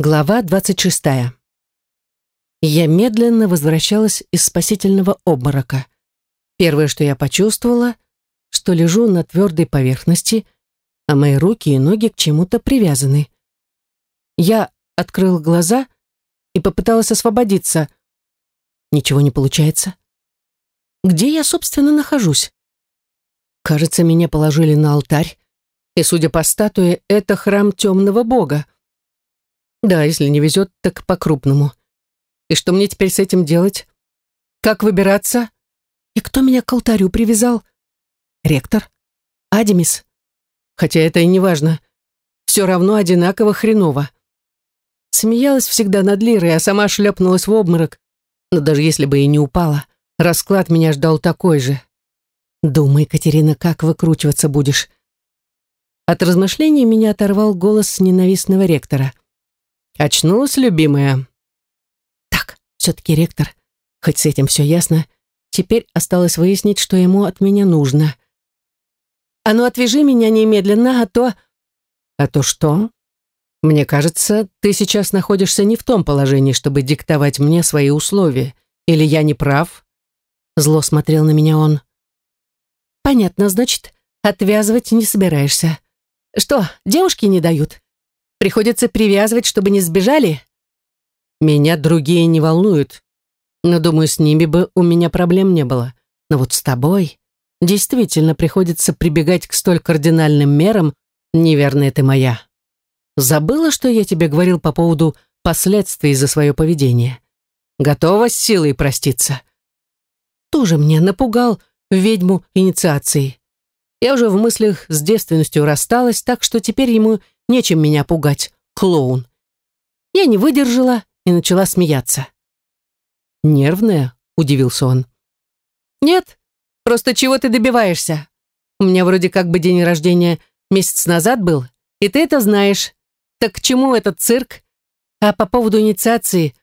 Глава 26. Я медленно возвращалась из спасительного обморока. Первое, что я почувствовала, что лежу на твердой поверхности, а мои руки и ноги к чему-то привязаны. Я открыл глаза и попыталась освободиться. Ничего не получается. Где я, собственно, нахожусь? Кажется, меня положили на алтарь, и, судя по статуе, это храм темного бога. Да, если не везет, так по-крупному. И что мне теперь с этим делать? Как выбираться? И кто меня к алтарю привязал? Ректор? Адемис? Хотя это и не важно. Все равно одинаково хреново. Смеялась всегда над Лирой, а сама шлепнулась в обморок. Но даже если бы и не упала, расклад меня ждал такой же. Думай, Катерина, как выкручиваться будешь. От размышлений меня оторвал голос ненавистного ректора — Очнулась, любимая. Так, все-таки ректор. Хоть с этим все ясно, теперь осталось выяснить, что ему от меня нужно. А ну отвяжи меня немедленно, а то... А то что? Мне кажется, ты сейчас находишься не в том положении, чтобы диктовать мне свои условия. Или я не прав? Зло смотрел на меня он. Понятно, значит, отвязывать не собираешься. Что, девушки не дают? Приходится привязывать, чтобы не сбежали? Меня другие не волнуют. Но, думаю, с ними бы у меня проблем не было. Но вот с тобой действительно приходится прибегать к столь кардинальным мерам, неверная ты моя. Забыла, что я тебе говорил по поводу последствий за свое поведение? Готова с силой проститься? Тоже мне напугал ведьму инициации. Я уже в мыслях с девственностью рассталась, так что теперь ему Нечем меня пугать, клоун. Я не выдержала и начала смеяться. «Нервная?» — удивился он. «Нет, просто чего ты добиваешься? У меня вроде как бы день рождения месяц назад был, и ты это знаешь. Так к чему этот цирк? А по поводу инициации,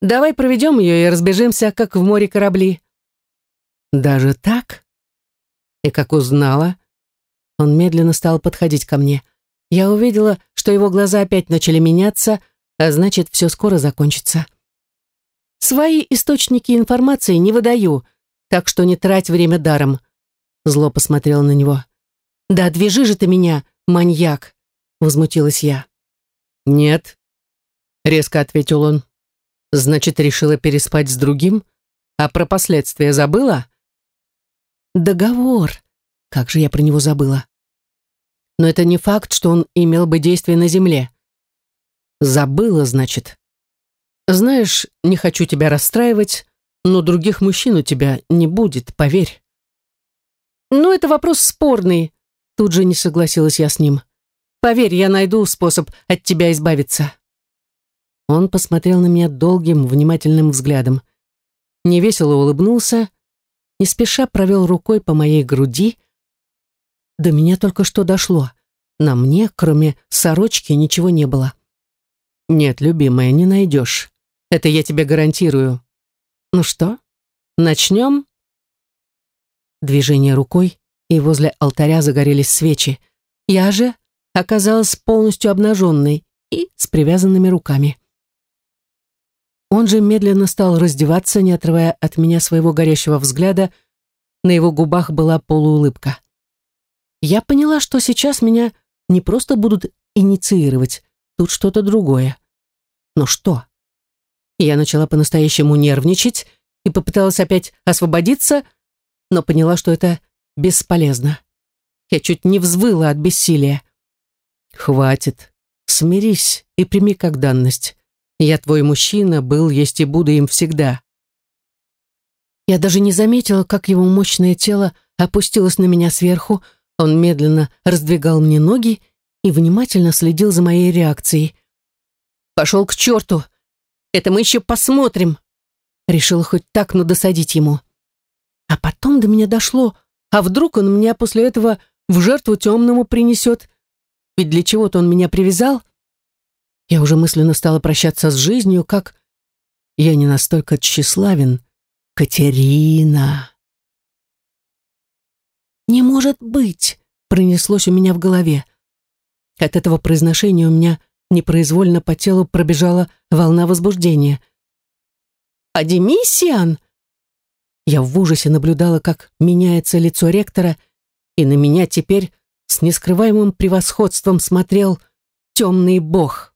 давай проведем ее и разбежимся, как в море корабли». «Даже так?» И как узнала? Он медленно стал подходить ко мне. Я увидела, что его глаза опять начали меняться, а значит, все скоро закончится. Свои источники информации не выдаю, так что не трать время даром. Зло посмотрела на него. «Да движи же ты меня, маньяк!» Возмутилась я. «Нет», — резко ответил он. «Значит, решила переспать с другим? А про последствия забыла?» «Договор. Как же я про него забыла?» но это не факт, что он имел бы действие на земле. Забыла, значит. Знаешь, не хочу тебя расстраивать, но других мужчин у тебя не будет, поверь. Ну, это вопрос спорный, тут же не согласилась я с ним. Поверь, я найду способ от тебя избавиться. Он посмотрел на меня долгим, внимательным взглядом. Невесело улыбнулся, не спеша провел рукой по моей груди, до меня только что дошло. На мне, кроме сорочки, ничего не было. Нет, любимая, не найдешь. Это я тебе гарантирую. Ну что, начнем? Движение рукой, и возле алтаря загорелись свечи. Я же оказалась полностью обнаженной и с привязанными руками. Он же медленно стал раздеваться, не отрывая от меня своего горящего взгляда. На его губах была полуулыбка. Я поняла, что сейчас меня не просто будут инициировать, тут что-то другое. Но что? Я начала по-настоящему нервничать и попыталась опять освободиться, но поняла, что это бесполезно. Я чуть не взвыла от бессилия. «Хватит. Смирись и прими как данность. Я твой мужчина, был, есть и буду им всегда». Я даже не заметила, как его мощное тело опустилось на меня сверху, он медленно раздвигал мне ноги и внимательно следил за моей реакцией. «Пошел к черту! Это мы еще посмотрим!» Решила хоть так, но досадить ему. А потом до меня дошло, а вдруг он меня после этого в жертву темному принесет? Ведь для чего-то он меня привязал. Я уже мысленно стала прощаться с жизнью, как... Я не настолько тщеславен. Катерина. «Не может быть!» — пронеслось у меня в голове. От этого произношения у меня непроизвольно по телу пробежала волна возбуждения. «Адемисиан!» Я в ужасе наблюдала, как меняется лицо ректора, и на меня теперь с нескрываемым превосходством смотрел темный бог.